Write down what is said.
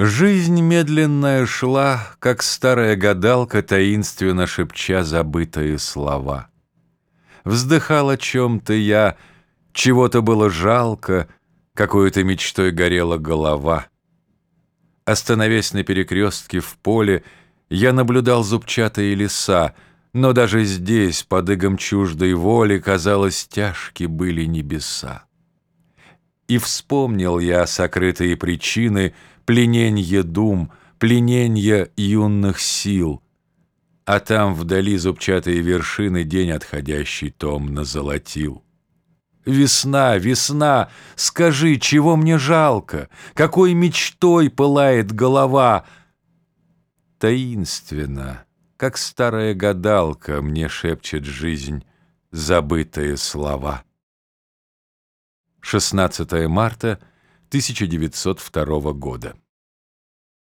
Жизнь медленная шла, как старая гадалка, таинственно шепча забытые слова. Вздыхал о чем-то я, чего-то было жалко, какой-то мечтой горела голова. Остановясь на перекрестке в поле, я наблюдал зубчатые леса, но даже здесь, под игом чуждой воли, казалось, тяжки были небеса. И вспомнил я сокрытые причины Плененье дум, плененье юных сил. А там вдали зубчатые вершины День отходящий томно золотил. Весна, весна, скажи, чего мне жалко? Какой мечтой пылает голова? Таинственно, как старая гадалка, Мне шепчет жизнь забытые слова. 16 марта 1902 года.